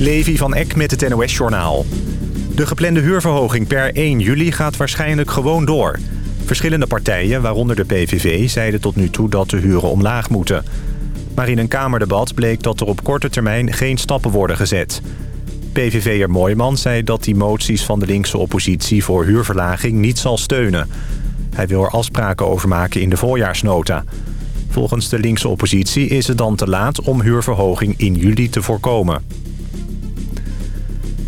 Levi van Eck met het NOS-journaal. De geplande huurverhoging per 1 juli gaat waarschijnlijk gewoon door. Verschillende partijen, waaronder de PVV, zeiden tot nu toe dat de huren omlaag moeten. Maar in een Kamerdebat bleek dat er op korte termijn geen stappen worden gezet. PVV'er Mooijman zei dat die moties van de linkse oppositie voor huurverlaging niet zal steunen. Hij wil er afspraken over maken in de voorjaarsnota. Volgens de linkse oppositie is het dan te laat om huurverhoging in juli te voorkomen.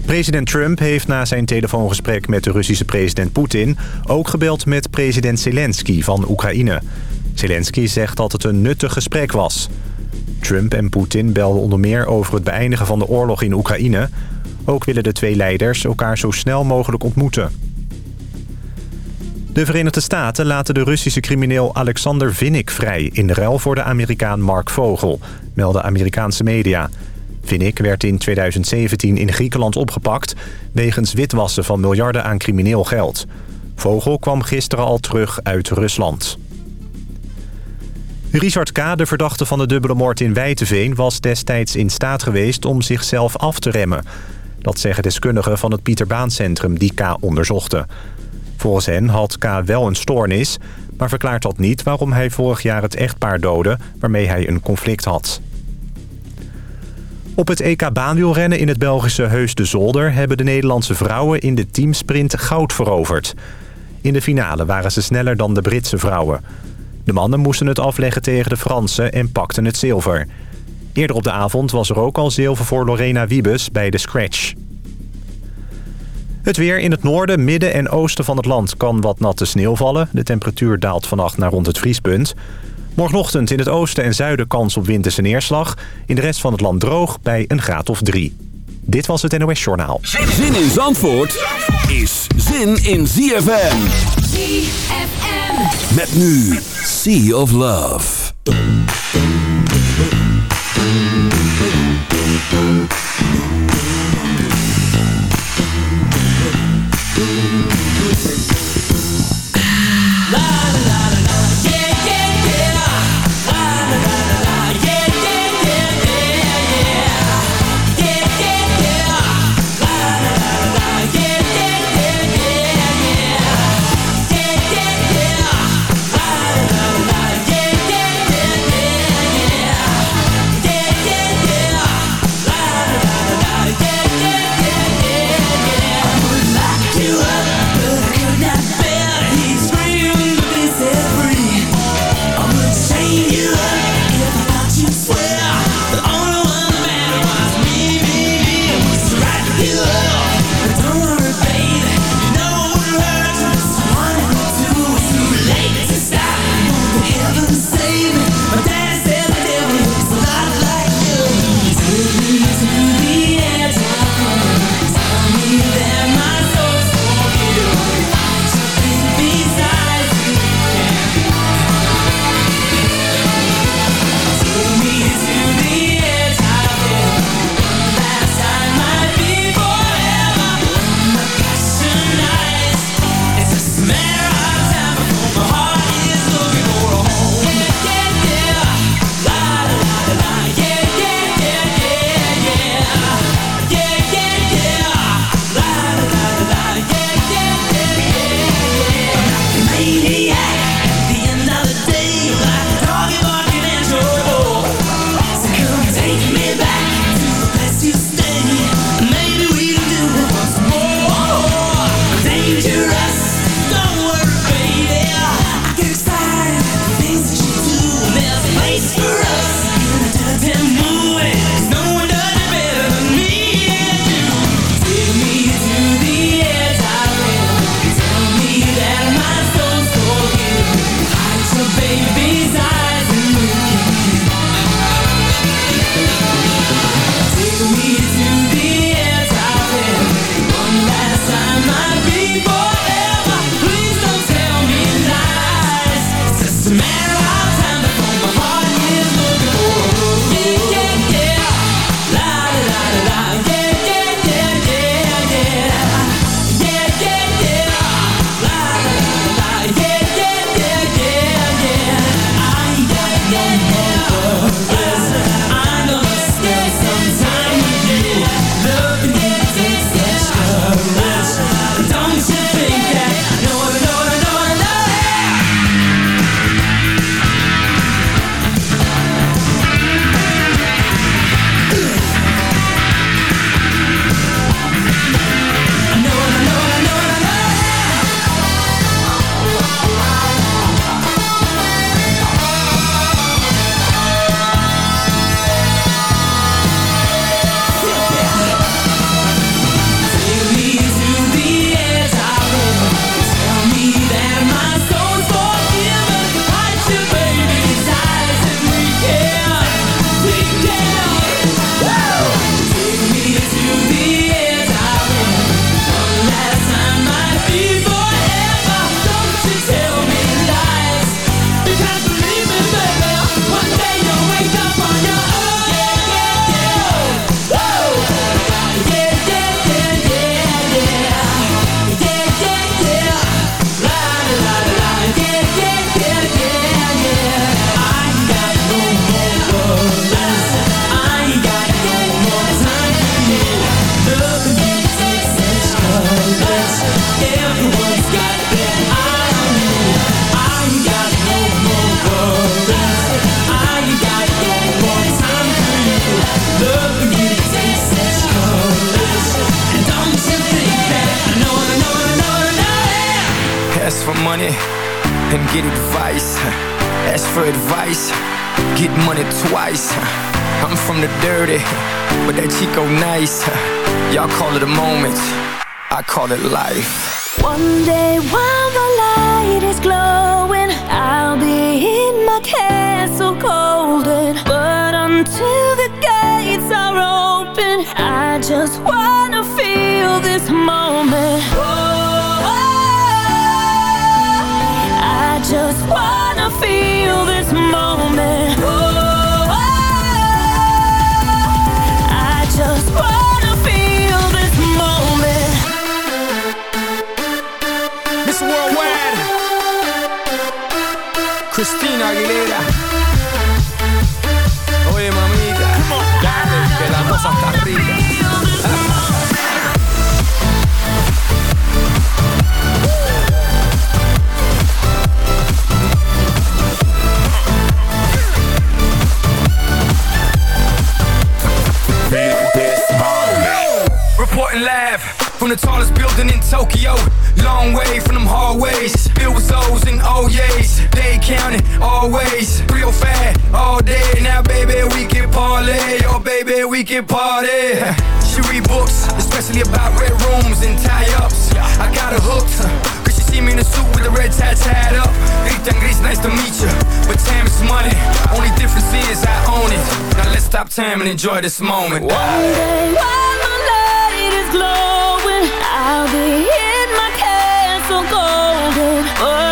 President Trump heeft na zijn telefoongesprek met de Russische president Poetin... ook gebeld met president Zelensky van Oekraïne. Zelensky zegt dat het een nuttig gesprek was. Trump en Poetin belden onder meer over het beëindigen van de oorlog in Oekraïne. Ook willen de twee leiders elkaar zo snel mogelijk ontmoeten. De Verenigde Staten laten de Russische crimineel Alexander Vinnik vrij... in ruil voor de Amerikaan Mark Vogel, melden Amerikaanse media... Vinnik werd in 2017 in Griekenland opgepakt... wegens witwassen van miljarden aan crimineel geld. Vogel kwam gisteren al terug uit Rusland. Richard K., de verdachte van de dubbele moord in Wijteveen... was destijds in staat geweest om zichzelf af te remmen. Dat zeggen deskundigen van het Pieterbaancentrum die K. onderzochten. Volgens hen had K. wel een stoornis... maar verklaart dat niet waarom hij vorig jaar het echtpaar doodde... waarmee hij een conflict had. Op het EK baanwielrennen in het Belgische Heus de Zolder... hebben de Nederlandse vrouwen in de teamsprint goud veroverd. In de finale waren ze sneller dan de Britse vrouwen. De mannen moesten het afleggen tegen de Fransen en pakten het zilver. Eerder op de avond was er ook al zilver voor Lorena Wiebes bij de Scratch. Het weer in het noorden, midden en oosten van het land kan wat natte sneeuw vallen. De temperatuur daalt vannacht naar rond het vriespunt. Morgenochtend in het oosten en zuiden kans op winterse neerslag. In de rest van het land droog bij een graad of drie. Dit was het NOS Journaal. Zin in Zandvoort is zin in ZFM. ZFM. Met nu Sea of Love. Life. Always. Real fat all day. Now, baby, we can parlay. Oh, baby, we can party. She read books, especially about red rooms and tie ups. I got her hooked. See me in a suit with the red tie tied up. Ethan Gris, nice to meet you. But time is money. Only difference is I own it. Now let's stop time and enjoy this moment. One day while the light is glowing, I'll be in my castle golden. But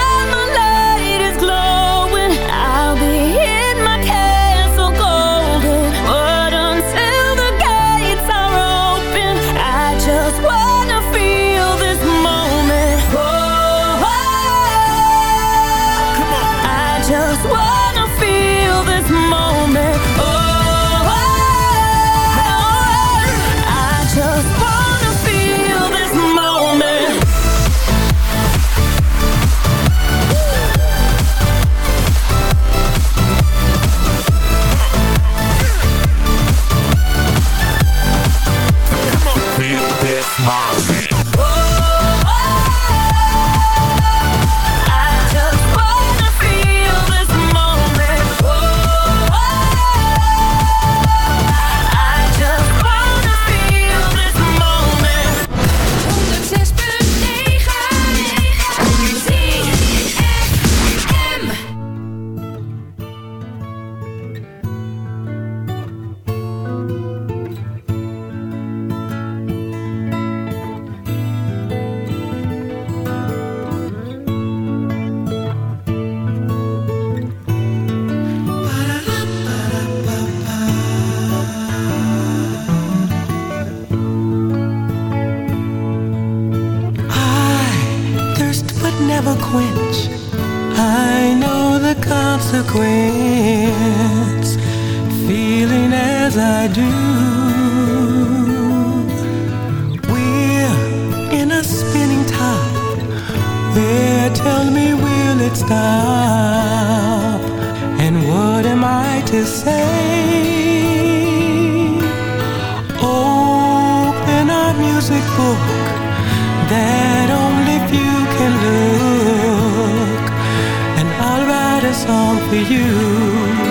to say? Open our music book that only few can look, and I'll write a song for you.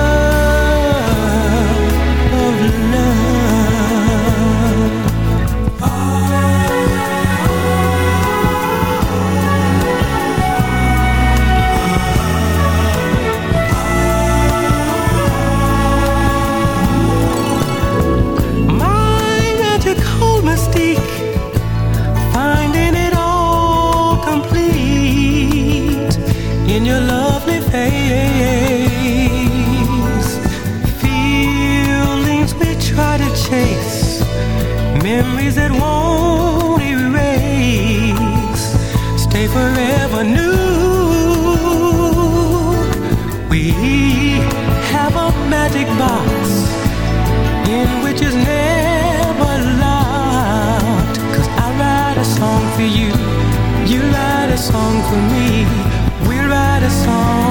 song for me. We'll write a song.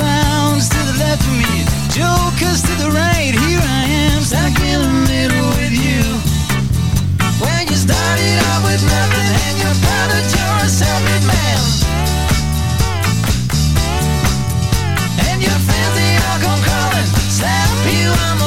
Clowns to the left of me, jokers to the right. Here I am, stuck in the middle with you. When you started out with nothing and you found that you're a self-made man. And your friends, they all come calling, slap you on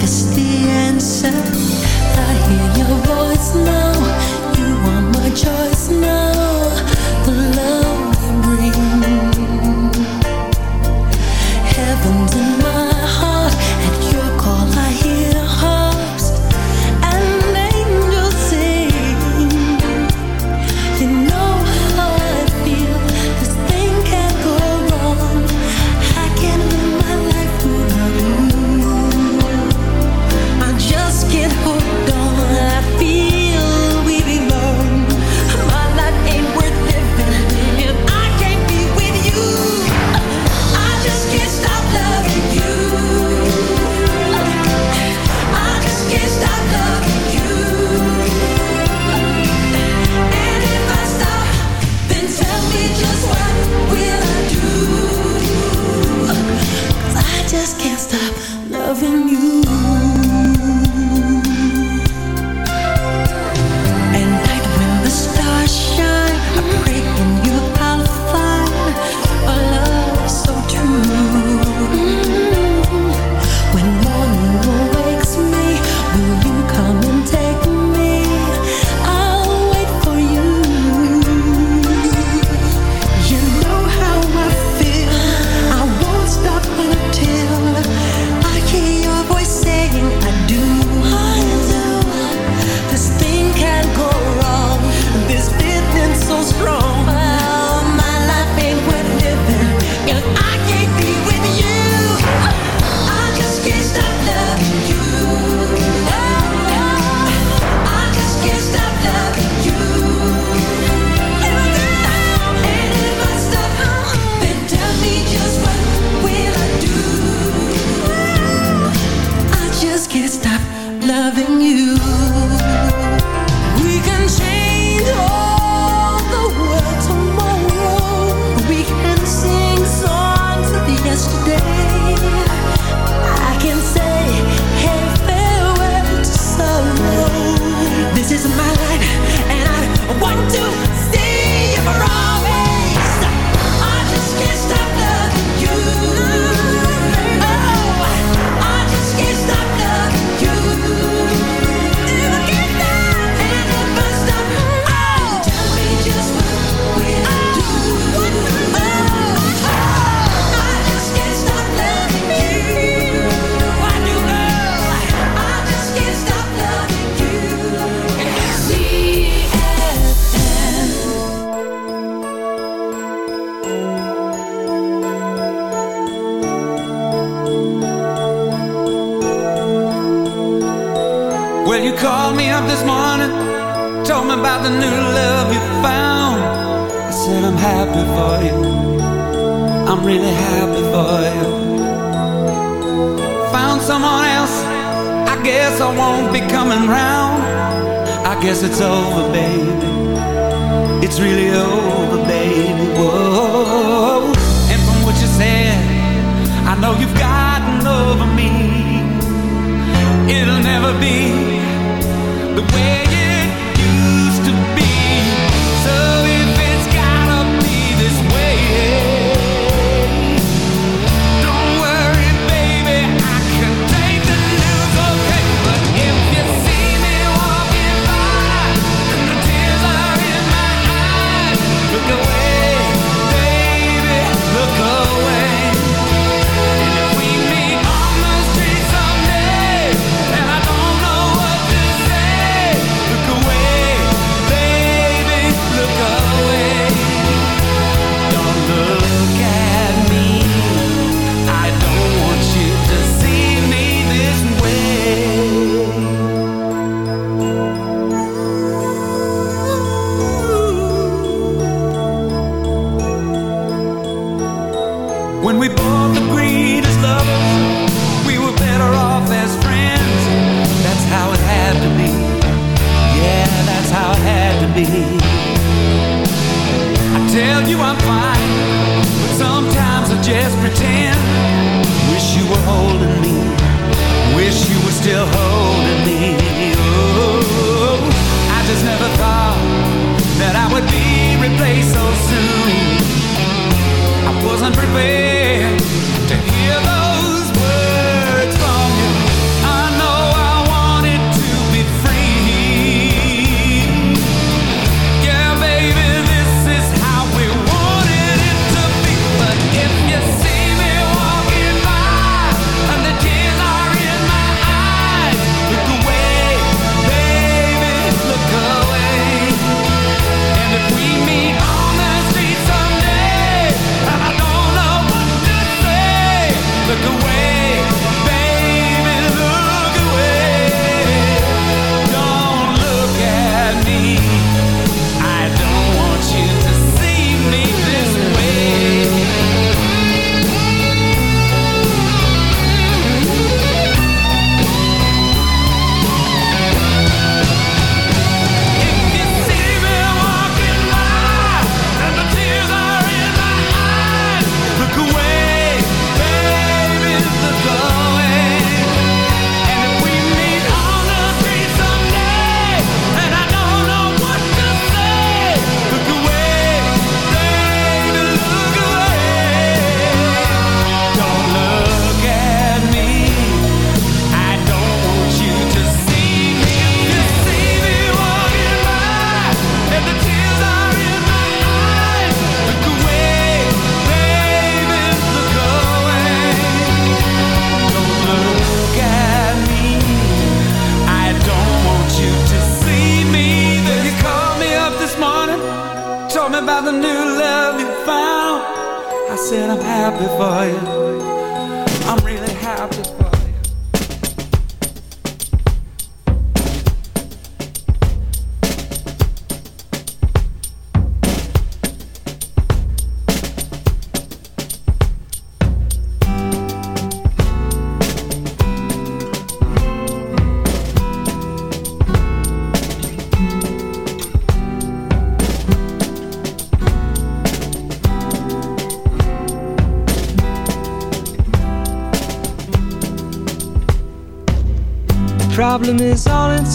Is the answer.